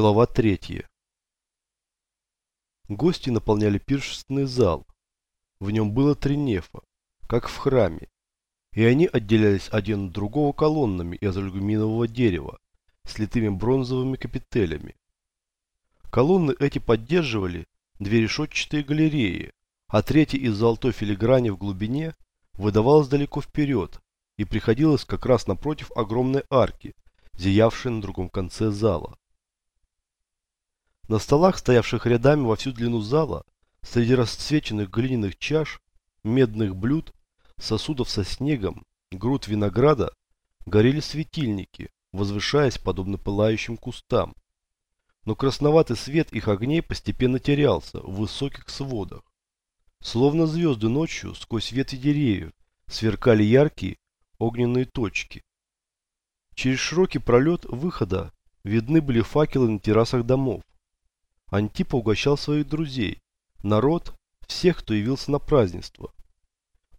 Глава третья. Гости наполняли пиршественный зал. В нем было три нефа, как в храме, и они отделялись один от другого колоннами из алюминиевого дерева с литыми бронзовыми капителями. Колонны эти поддерживали две решетчатые галереи, а третья из золотой филиграни в глубине выдавалась далеко вперед и приходилась как раз напротив огромной арки, зиявшей на другом конце зала. На столах, стоявших рядами во всю длину зала, среди расцвеченных глиняных чаш, медных блюд, сосудов со снегом, груд винограда, горели светильники, возвышаясь подобно пылающим кустам. Но красноватый свет их огней постепенно терялся в высоких сводах. Словно звезды ночью сквозь ветви деревьев сверкали яркие огненные точки. Через широкий пролет выхода видны были факелы на террасах домов. Антипа угощал своих друзей, народ, всех, кто явился на празднество.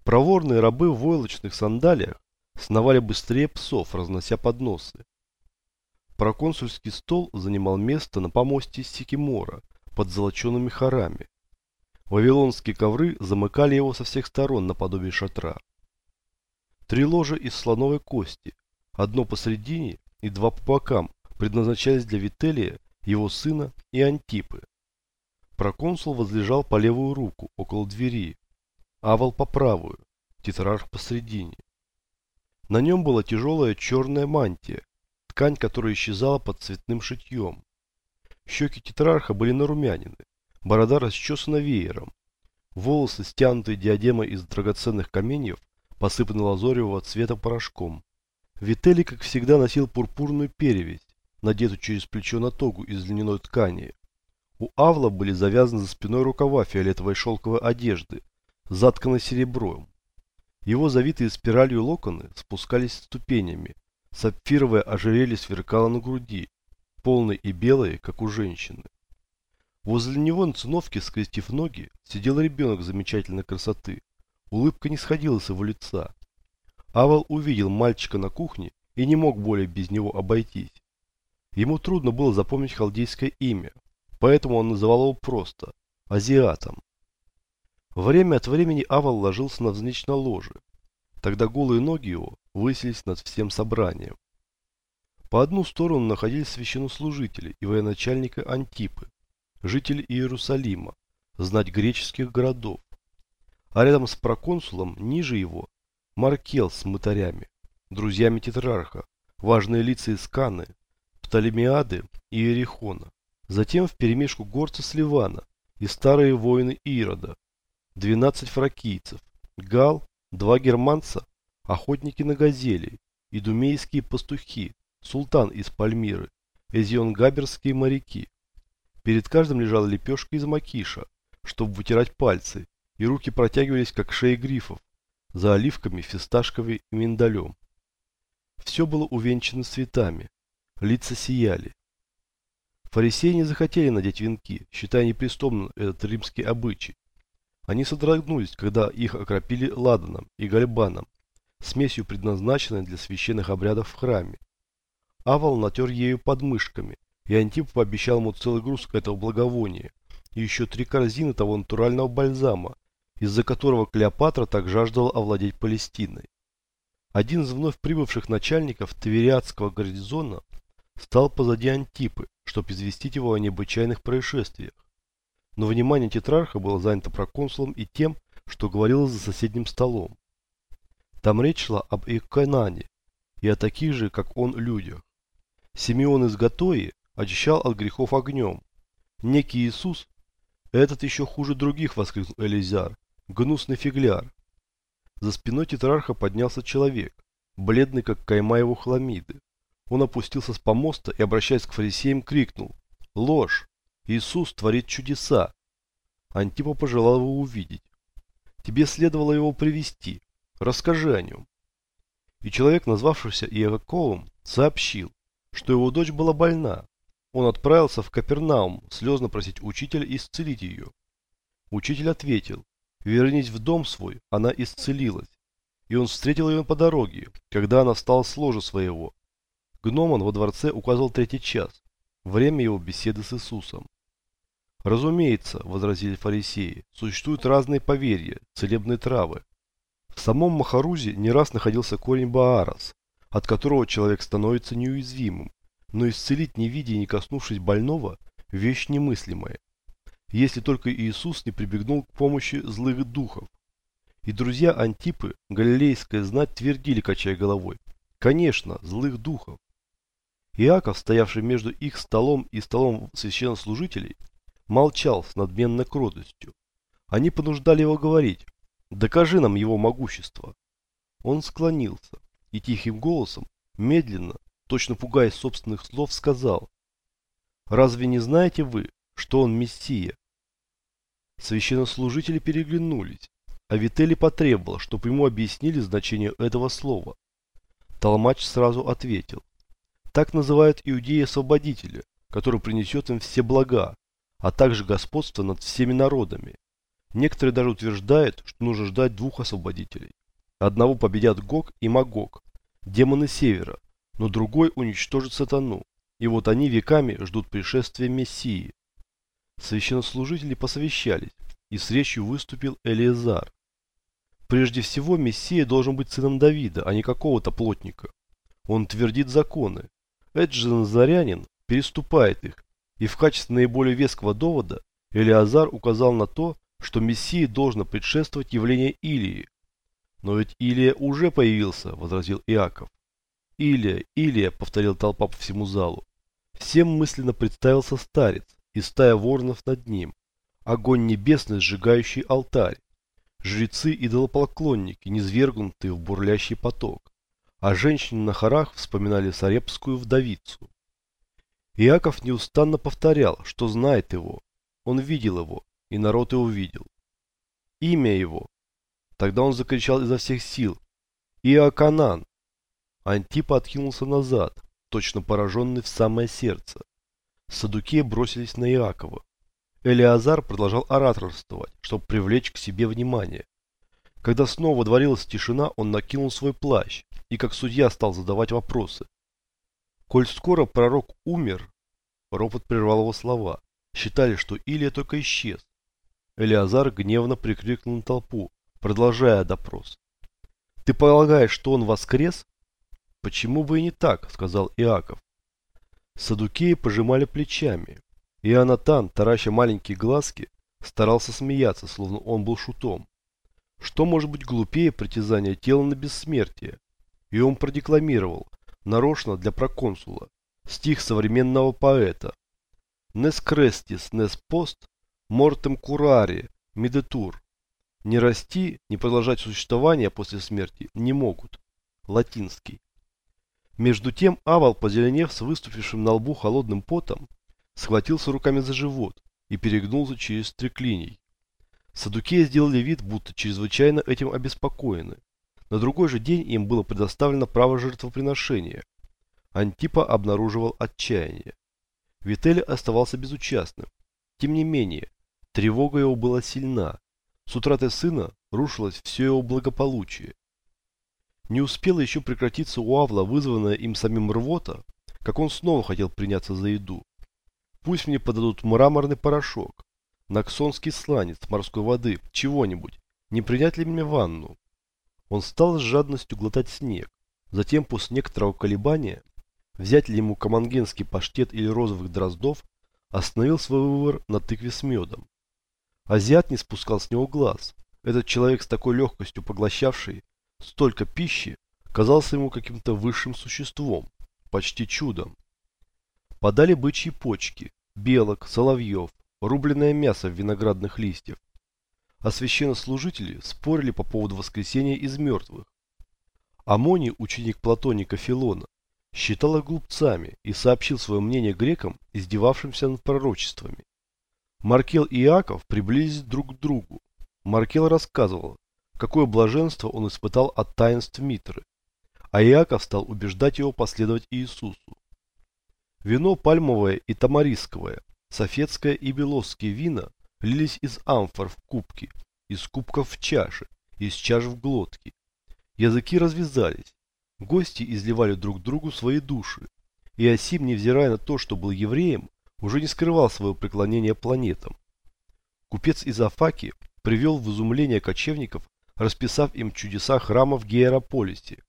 Проворные рабы в войлочных сандалиях сновали быстрее псов, разнося подносы. Проконсульский стол занимал место на помосте из Сикимора под золочеными хорами. Вавилонские ковры замыкали его со всех сторон наподобие шатра. Три ложа из слоновой кости, одно посредине и два по бокам, предназначались для Вителия его сына и Антипы. Проконсул возлежал по левую руку, около двери, Авал по правую, тетрарх посредине. На нем была тяжелая черная мантия, ткань которая исчезала под цветным шитьем. Щеки тетрарха были нарумянины, борода расчесана веером. Волосы, стянутые диадемой из драгоценных каменьев, посыпаны лазоревого цвета порошком. Вителий, как всегда, носил пурпурную перевязь, надетую через плечо на тогу из льняной ткани. У Авла были завязаны за спиной рукава фиолетовой шелковой одежды, затканной серебром. Его завитые спиралью локоны спускались ступенями. Сапфировое ожерелье сверкало на груди, полной и белой, как у женщины. Возле него на циновке, скрестив ноги, сидел ребенок замечательной красоты. Улыбка не сходила с его лица. Авал увидел мальчика на кухне и не мог более без него обойтись. Ему трудно было запомнить халдейское имя, поэтому он называл его просто азиатом. Время от времени Авал ложился на навзничь ложе. Тогда голые ноги его высились над всем собранием. По одну сторону находились священнослужители и военачальника Антипы, жители Иерусалима, знать греческих городов. А рядом с проконсулом, ниже его, Маркел с мытарями, друзьями тетрарха, важные лица из Каны, Птолемиады и Иерихона. Затем вперемешку горцы с Ливана и старые воины Ирода, 12 фракийцев, Гал, два германца, охотники на газелей, идумейские пастухи, султан из Пальмиры, эзион-габерские моряки. Перед каждым лежала лепешка из макиша, чтобы вытирать пальцы, и руки протягивались, как шеи грифов, за оливками, фисташковой и миндалем. Все было увенчано цветами, Лица сияли. Фарисеи не захотели надеть венки, считая неприступным этот римский обычай. Они содрогнулись, когда их окропили ладаном и гальбаном, смесью, предназначенной для священных обрядов в храме. Авал натер ею подмышками, и Антип пообещал ему целый груз этого благовония и еще три корзины того натурального бальзама, из-за которого Клеопатра так жаждала овладеть Палестиной. Один из вновь прибывших начальников Твериадского гарнизона стал позади Антипы, чтобы известить его о необычайных происшествиях. Но внимание тетрарха было занято проконсулом и тем, что говорилось за соседним столом. Там речь шла об Икканане и о таких же, как он, людях. Симеон из Гатои очищал от грехов огнем. Некий Иисус, этот еще хуже других, воскликнул Элизар, гнусный фигляр. За спиной тетрарха поднялся человек, бледный, как кайма его хламиды. Он опустился с помоста и, обращаясь к фарисеям, крикнул «Ложь! Иисус творит чудеса!» Антипа пожелал его увидеть. «Тебе следовало его привести. Расскажи о нем». И человек, назвавшийся Иаковым, сообщил, что его дочь была больна. Он отправился в Капернаум слезно просить учителя исцелить ее. Учитель ответил, вернись в дом свой, она исцелилась. И он встретил ее по дороге, когда она встала с ложа своего, Гномон во дворце указал третий час. время его беседы с Иисусом. Разумеется, возразили фарисеи, существуют разные поверья, целебные травы. В самом Махарузе не раз находился корень Баарас, от которого человек становится неуязвимым, но исцелить не видя и не коснувшись больного – вещь немыслимая. Если только Иисус не прибегнул к помощи злых духов. И друзья Антипы, галилейская знать, твердили, качая головой. Конечно, злых духов. Иаков, стоявший между их столом и столом священнослужителей, молчал с надменной кротостью. Они понуждали его говорить «Докажи нам его могущество». Он склонился и тихим голосом, медленно, точно пугаясь собственных слов, сказал «Разве не знаете вы, что он Мессия?» Священнослужители переглянулись, а Вители потребовал, чтобы ему объяснили значение этого слова. Толмач сразу ответил «Так называют иудеи освободителя, который принесет им все блага, а также господство над всеми народами. Некоторые даже утверждают, что нужно ждать двух освободителей. Одного победят Гог и Магог, демоны севера, но другой уничтожит сатану. И вот они веками ждут пришествия Мессии. Священнослужители посовещались, и с речью выступил Элиезар. Прежде всего, Мессия должен быть сыном Давида, а не какого-то плотника. Он твердит законы. Этот же Назарянин переступает их и в качестве наиболее веского довода Элиазар указал на то, что Мессии должно предшествовать явление Илии. «Но ведь Илия уже появился», – возразил Иаков. «Илия, Илия», – повторил толпа по всему залу. Всем мысленно представился старец и стая воронов над ним. Огонь небесный, сжигающий алтарь. Жрецы и идолопоклонники, низвергнутые в бурлящий поток. А женщины на хорах вспоминали Сарепскую вдовицу. Иаков неустанно повторял, что знает его. Он видел его, и народ его видел. Имя его. Тогда он закричал изо всех сил. Иоканан. Антипа откинулся назад, точно пораженный в самое сердце. Садукеи бросились на Иакова. Элиазар продолжал ораторствовать, чтобы привлечь к себе внимание. Когда снова водворилась тишина, он накинул свой плащ и как судья стал задавать вопросы. Коль скоро пророк умер, ропот прервал его слова. Считали, что Илия только исчез. Элиазар гневно прикрикнул на толпу, продолжая допрос. «Ты полагаешь, что он воскрес?» «Почему бы и не так?» – сказал Иаков. Садукеи пожимали плечами. И Анатан, тараща маленькие глазки, старался смеяться, словно он был шутом. Что может быть глупее притязания тела на бессмертие? И он продекламировал, нарочно для проконсула. Стих современного поэта. «Нес крестис, нес пост, мортем курари, медетур». Не расти, не продолжать существование после смерти не могут. Латинский. Между тем Авал, позеленев с выступившим на лбу холодным потом, схватился руками за живот и перегнулся через треклиний. Садукеи сделали вид, будто чрезвычайно этим обеспокоены. На другой же день им было предоставлено право жертвоприношения. Антипа обнаруживал отчаяние. Витель оставался безучастным. Тем не менее, тревога его была сильна. С утратой сына рушилось все его благополучие. Не успела еще прекратиться у Авла вызванная им самим рвота, как он снова хотел приняться за еду. Пусть мне подадут мраморный порошок, наксонский сланец морской воды, чего-нибудь. Не принять ли мне ванну? Он стал с жадностью глотать снег. Затем, после некоторого колебания, взять ли ему камангенский паштет или розовых дроздов, остановил свой выбор на тыкве с медом. Азиат не спускал с него глаз. Этот человек с такой легкостью поглощавший столько пищи, казался ему каким-то высшим существом, почти чудом. Подали бычьи почки, белок, соловьев, рубленное мясо в виноградных листьев, а священнослужители спорили по поводу воскресения из мертвых. Амоний, ученик Платоника Филона, считал их глупцами и сообщил свое мнение грекам, издевавшимся над пророчествами. Маркел и Иаков приблизились друг к другу. Маркел рассказывал, какое блаженство он испытал от таинств Митры, а Иаков стал убеждать его последовать Иисусу. Вино пальмовое и тамарисковое, софетское и белосские вина лились из амфор в кубки, из кубков в чаши, из чаш в глотки. Языки развязались. Гости изливали друг другу свои души. Иосим, невзирая на то, что был евреем, уже не скрывал своего преклонения планетам. Купец из Афаки привел в изумление кочевников, расписав им чудеса храма в Гиерополисе,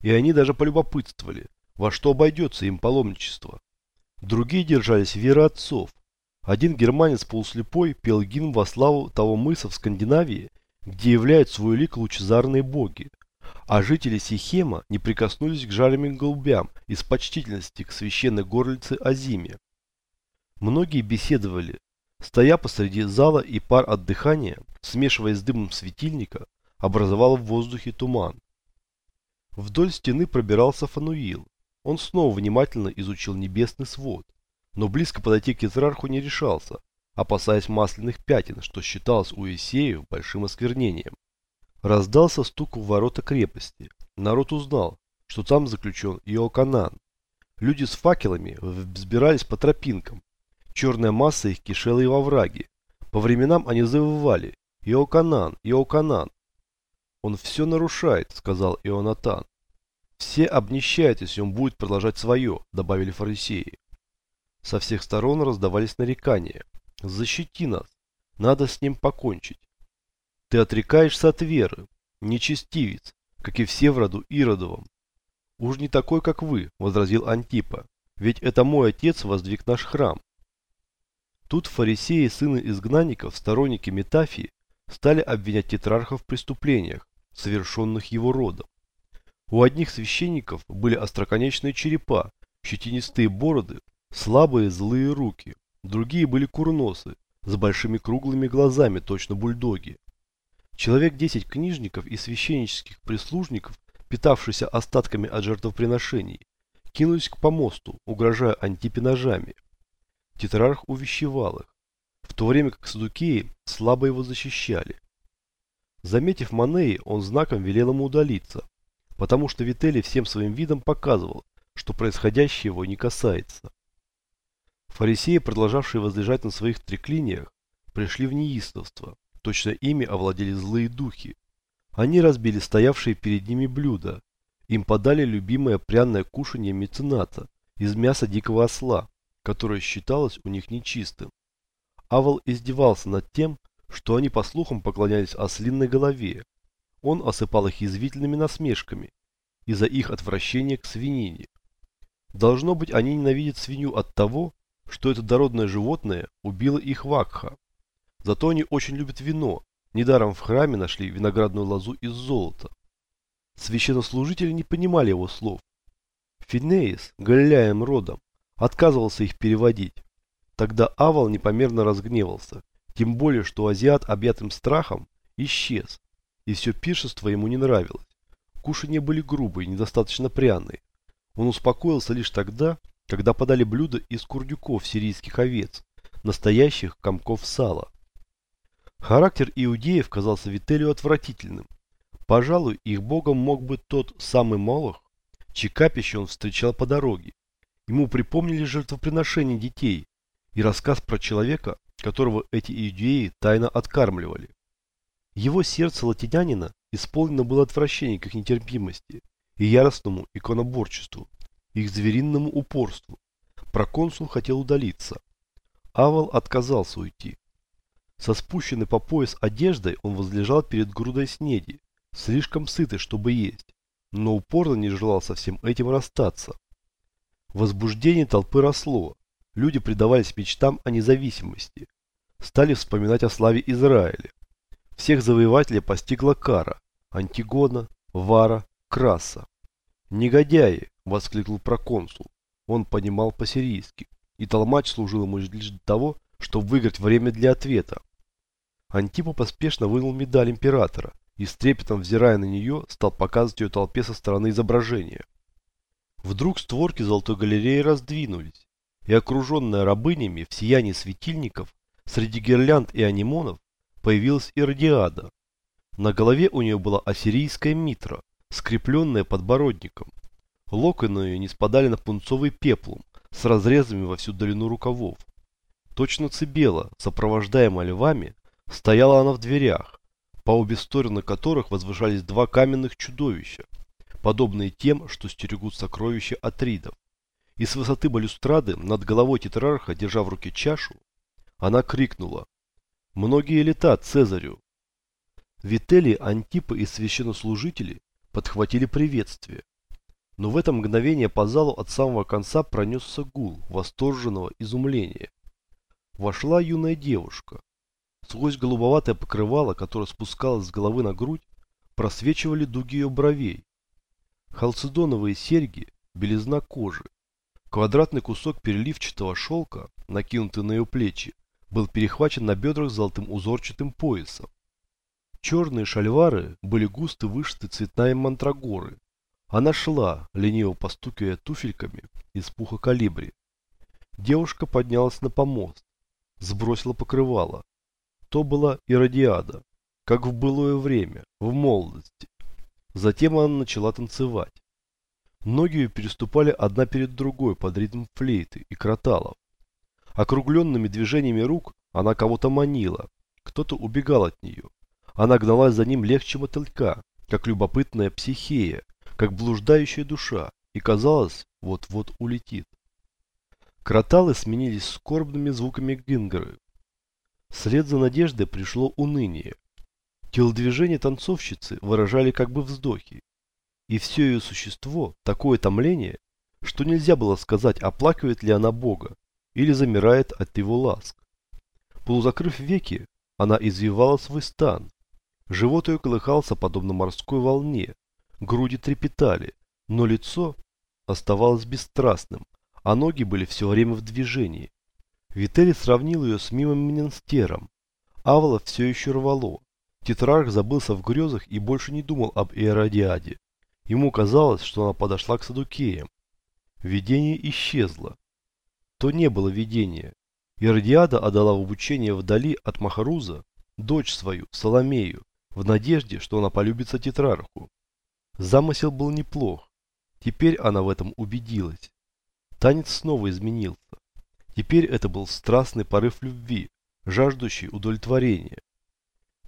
и они даже полюбопытствовали, во что обойдется им паломничество. Другие держались веры отцов. Один германец полуслепой пел гимн во славу того мыса в Скандинавии, где являют свой лик лучезарные боги. А жители Сихема не прикоснулись к жареным голубям из почтительности к священной горлице Азиме. Многие беседовали, стоя посреди зала и пар от дыхания, смешиваясь с дымом светильника, образовал в воздухе туман. Вдоль стены пробирался Фануил. Он снова внимательно изучил небесный свод, но близко подойти к Израрху не решался, опасаясь масляных пятен, что считалось у Исеев большим осквернением. Раздался стук в ворота крепости. Народ узнал, что там заключен Иоканан. Люди с факелами взбирались по тропинкам. Черная масса их кишела и во враге. По временам они завывали «Иоканан! Иоканан!» «Он все нарушает», — сказал Ионатан. «Все обнищают, если он будет продолжать свое», — добавили фарисеи. Со всех сторон раздавались нарекания. «Защити нас! Надо с ним покончить!» Ты отрекаешься от веры, нечестивец, как и все в роду Иродовом. Уж не такой, как вы, возразил Антипа, ведь это мой отец воздвиг наш храм. Тут фарисеи, сыны изгнанников, сторонники Метафии, стали обвинять тетрарха в преступлениях, совершенных его родом. У одних священников были остроконечные черепа, щетинистые бороды, слабые злые руки. Другие были курносы, с большими круглыми глазами, точно бульдоги. Человек 10 книжников и священнических прислужников, питавшихся остатками от жертвоприношений, кинулись к помосту, угрожая Антипе ножами. Тетрарх увещевал их, в то время как садукеи слабо его защищали. Заметив Манеи, он знаком велел ему удалиться, потому что Вителли всем своим видом показывал, что происходящее его не касается. Фарисеи, продолжавшие возлежать на своих треклиниях, пришли в неистовство. Точно ими овладели злые духи. Они разбили стоявшие перед ними блюда. Им подали любимое пряное кушанье мецената из мяса дикого осла, которое считалось у них нечистым. Авал издевался над тем, что они по слухам поклонялись ослинной голове. Он осыпал их язвительными насмешками из-за их отвращения к свинине. Должно быть, они ненавидят свинью от того, что это дородное животное убило их вакха. Зато они очень любят вино. Недаром в храме нашли виноградную лозу из золота. Священнослужители не понимали его слов. Финеис, галилеем родом, отказывался их переводить. Тогда Авал непомерно разгневался, тем более, что азиат, объятым страхом, исчез, и все пиршество ему не нравилось. Кушанья были грубые, недостаточно пряные. Он успокоился лишь тогда, когда подали блюда из курдюков сирийских овец, настоящих комков сала. Характер иудеев казался Вителию отвратительным. Пожалуй, их богом мог быть тот самый Молох, чьи капище он встречал по дороге. Ему припомнили жертвоприношение детей и рассказ про человека, которого эти иудеи тайно откармливали. Его сердце латинянина исполнено было отвращение к их нетерпимости и яростному иконоборчеству, их зверинному упорству. Проконсул хотел удалиться. Авал отказался уйти. Со спущенной по пояс одеждой он возлежал перед грудой снеди, слишком сытый, чтобы есть, но упорно не желал со всем этим расстаться. Возбуждение толпы росло, люди предавались мечтам о независимости, стали вспоминать о славе Израиля. Всех завоевателей постигла кара – Антигона, Вара, Краса. «Негодяи!» – воскликнул проконсул. Он понимал по-сирийски, и толмач служил ему лишь для того, чтобы выиграть время для ответа. Антипа поспешно вынул медаль императора и с трепетом взирая на нее, стал показывать ее толпе со стороны изображения. Вдруг створки золотой галереи раздвинулись, и окруженная рабынями в сиянии светильников среди гирлянд и анимонов появилась Иродиада. На голове у нее была ассирийская митра, скрепленная подбородником. Локоны ее не спадали на пунцовый пеплум с разрезами во всю длину рукавов. Точно цибела, сопровождаемая львами, Стояла она в дверях, по обе стороны которых возвышались два каменных чудовища, подобные тем, что стерегут сокровища Атридов. и с высоты балюстрады над головой тетрарха, держа в руке чашу, она крикнула «Многие лета Цезарю!». Вители, Антипы и священнослужители подхватили приветствие. Но в это мгновение по залу от самого конца пронесся гул восторженного изумления. Вошла юная девушка. Сквозь голубоватое покрывало, которое спускалось с головы на грудь, просвечивали дуги ее бровей. Халцедоновые серьги, белизна кожи. Квадратный кусок переливчатого шелка, накинутый на ее плечи, был перехвачен на бедрах золотым узорчатым поясом. Черные шальвары были густо вышиты цветная мантрагоры. Она шла, лениво постукивая туфельками из пуха калибри. Девушка поднялась на помост, сбросила покрывало. То была Иродиада, как в былое время, в молодости. Затем она начала танцевать. Ноги ее переступали одна перед другой под ритм флейты и кроталов. Округленными движениями рук она кого-то манила, кто-то убегал от нее. Она гналась за ним легче мотылька, как любопытная психея, как блуждающая душа, и казалось, вот-вот улетит. Кроталы сменились скорбными звуками гингеры. Вслед за надеждой пришло уныние. Телодвижения танцовщицы выражали как бы вздохи. И все ее существо такое томление, что нельзя было сказать, оплакивает ли она Бога или замирает от его ласк. Полузакрыв веки, она извивала свой стан. Живот ее колыхался подобно морской волне, груди трепетали, но лицо оставалось бесстрастным, а ноги были все время в движении. Вителий сравнил ее с мимым Мененстером. Авла все еще рвало. Тетрарх забылся в грезах и больше не думал об Иеродиаде. Ему казалось, что она подошла к Садукеям. Видение исчезло. То не было видения. Иродиада отдала в обучение вдали от Махаруза дочь свою, Соломею, в надежде, что она полюбится Тетрарху. Замысел был неплох. Теперь она в этом убедилась. Танец снова изменился. Теперь это был страстный порыв любви, жаждущий удовлетворения.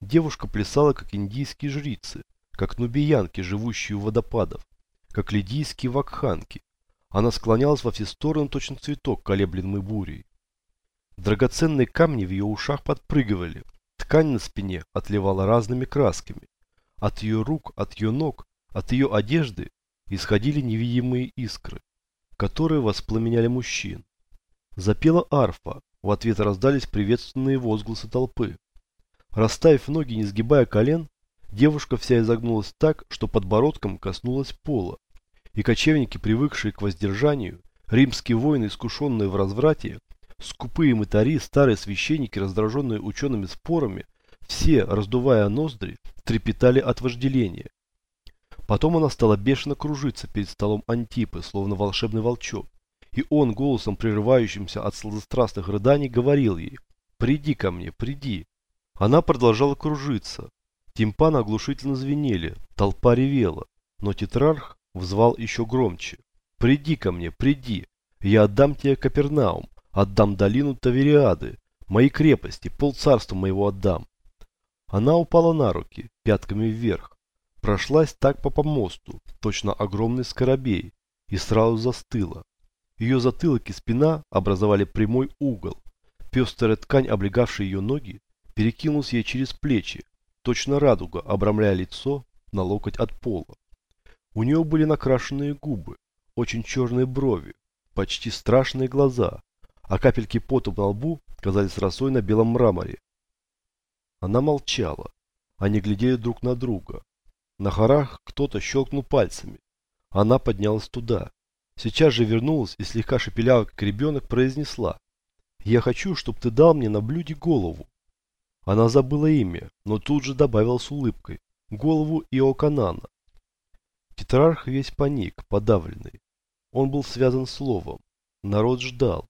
Девушка плясала, как индийские жрицы, как нубиянки, живущие у водопадов, как лидийские вакханки. Она склонялась во все стороны, точно цветок, колеблемый бурей. Драгоценные камни в ее ушах подпрыгивали, ткань на спине отливала разными красками. От ее рук, от ее ног, от ее одежды исходили невидимые искры, которые воспламеняли мужчин. Запела арфа, в ответ раздались приветственные возгласы толпы. Расставив ноги, не сгибая колен, девушка вся изогнулась так, что подбородком коснулась пола, и кочевники, привыкшие к воздержанию, римские воины, искушенные в разврате, скупые мытари, старые священники, раздраженные учеными спорами, все, раздувая ноздри, трепетали от вожделения. Потом она стала бешено кружиться перед столом Антипы, словно волшебный волчок, и он, голосом прерывающимся от сладострастных рыданий, говорил ей «Приди ко мне, приди». Она продолжала кружиться. Тимпаны оглушительно звенели, толпа ревела, но тетрарх взвал еще громче. «Приди ко мне, приди! Я отдам тебе Капернаум, отдам долину Тавериады, мои крепости, полцарства моего отдам!» Она упала на руки, пятками вверх, прошлась так по помосту, точно огромный скоробей, и сразу застыла. Ее затылок и спина образовали прямой угол. Пестрая ткань, облегавшая ее ноги, перекинулась ей через плечи, точно радуга, обрамляя лицо на локоть от пола. У нее были накрашенные губы, очень черные брови, почти страшные глаза, а капельки пота на лбу казались росой на белом мраморе. Она молчала. Они глядели друг на друга. На хорах кто-то щелкнул пальцами. Она поднялась туда. Сейчас же вернулась и слегка шепелява, как ребенок, произнесла. «Я хочу, чтобы ты дал мне на блюде голову». Она забыла имя, но тут же добавила с улыбкой. Голову Иоканана. Тетрарх весь паник, подавленный. Он был связан словом. Народ ждал.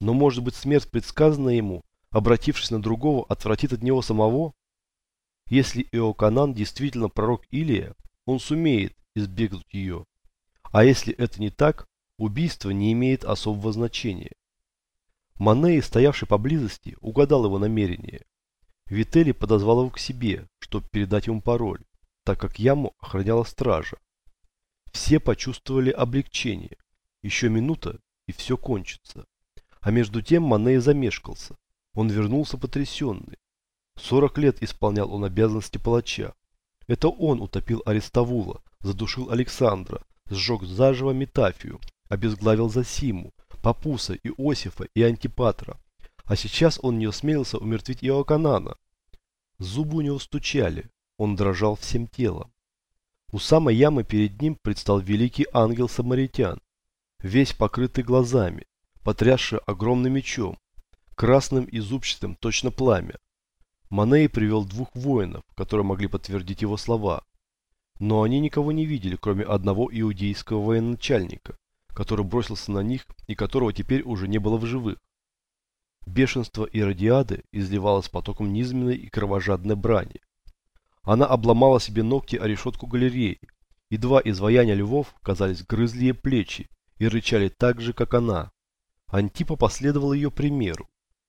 Но может быть смерть, предсказанная ему, обратившись на другого, отвратит от него самого? Если Иоканан действительно пророк Илия, он сумеет избегнуть ее. А если это не так, убийство не имеет особого значения. Маней, стоявший поблизости, угадал его намерение. Вители подозвал его к себе, чтобы передать ему пароль, так как яму охраняла стража. Все почувствовали облегчение. Еще минута, и все кончится. А между тем Манея замешкался. Он вернулся потрясенный. Сорок лет исполнял он обязанности палача. Это он утопил Арестовула, задушил Александра, сжег заживо Метафию, обезглавил Засиму, Папуса, Иосифа и Антипатра. А сейчас он не осмелился умертвить Иоаканана. Зубы у него стучали, он дрожал всем телом. У самой ямы перед ним предстал великий ангел-самаритян, весь покрытый глазами, потрясший огромным мечом, красным и зубчатым, точно пламя. Маней привел двух воинов, которые могли подтвердить его слова. Но они никого не видели, кроме одного иудейского военачальника, который бросился на них и которого теперь уже не было в живых. Бешенство Иродиады изливалось потоком низменной и кровожадной брани. Она обломала себе ногти о решетку галереи, и два изваяния львов казались грызлие плечи и рычали так же, как она. Антипа последовал ее примеру.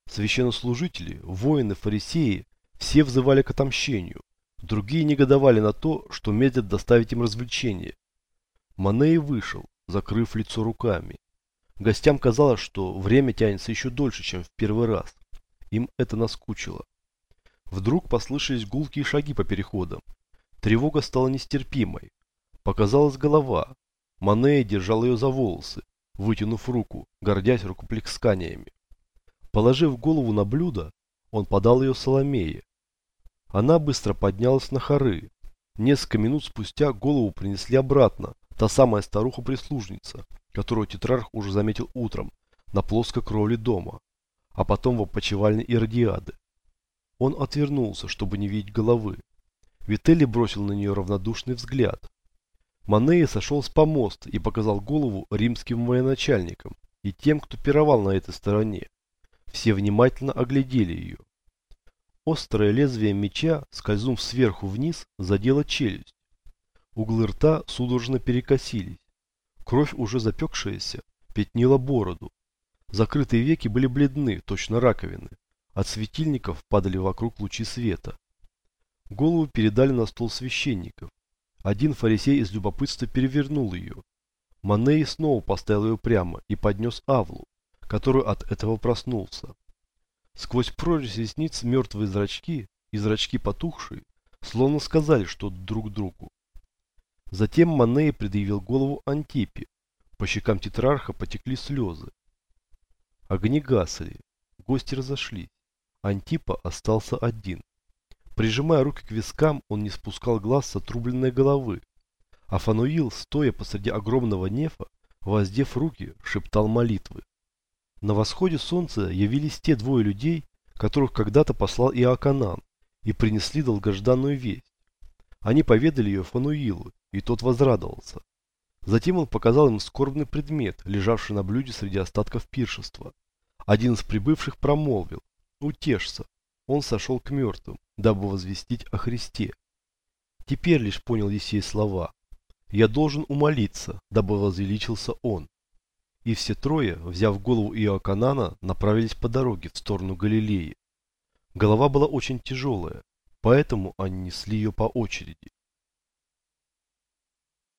Священнослужители, воины, фарисеи все взывали к отомщению. Другие негодовали на то, что медлят доставить им развлечение. Маней вышел, закрыв лицо руками. Гостям казалось, что время тянется еще дольше, чем в первый раз. Им это наскучило. Вдруг послышались гулкие шаги по переходам. Тревога стала нестерпимой. Показалась голова. Манея держал ее за волосы, вытянув руку, гордясь рукоплесканиями. Положив голову на блюдо, он подал ее Соломее. Она быстро поднялась на хоры. Несколько минут спустя голову принесли обратно, та самая старуха-прислужница, которую тетрарх уже заметил утром на плоской кровле дома, а потом в опочивальне Иродиады. Он отвернулся, чтобы не видеть головы. Вителли бросил на нее равнодушный взгляд. Манея сошел с помоста и показал голову римским военачальникам и тем, кто пировал на этой стороне. Все внимательно оглядели ее. Острое лезвие меча, скользнув сверху вниз, задело челюсть. Углы рта судорожно перекосились. Кровь, уже запекшаяся, пятнила бороду. Закрытые веки были бледны, точно раковины. От светильников падали вокруг лучи света. Голову передали на стол священников. Один фарисей из любопытства перевернул ее. Маней снова поставил ее прямо и поднес Авлу, который от этого проснулся. Сквозь прорезь ресниц мертвые зрачки и зрачки потухшие, словно сказали что-то друг другу. Затем Маней предъявил голову Антипе. По щекам тетрарха потекли слезы. Огни гасли, гости разошлись. Антипа остался один. Прижимая руки к вискам, он не спускал глаз с отрубленной головы. А Фануил, стоя посреди огромного нефа, воздев руки, шептал молитвы. На восходе солнца явились те двое людей, которых когда-то послал Иоаканан, и принесли долгожданную весть. Они поведали ее Фануилу, и тот возрадовался. Затем он показал им скорбный предмет, лежавший на блюде среди остатков пиршества. Один из прибывших промолвил, утешься. Он сошел к мертвым, дабы возвестить о Христе. Теперь лишь понял Есей слова. Я должен умолиться, дабы возвеличился он. И все трое, взяв голову Иоаканана, направились по дороге в сторону Галилеи. Голова была очень тяжелая, поэтому они несли ее по очереди.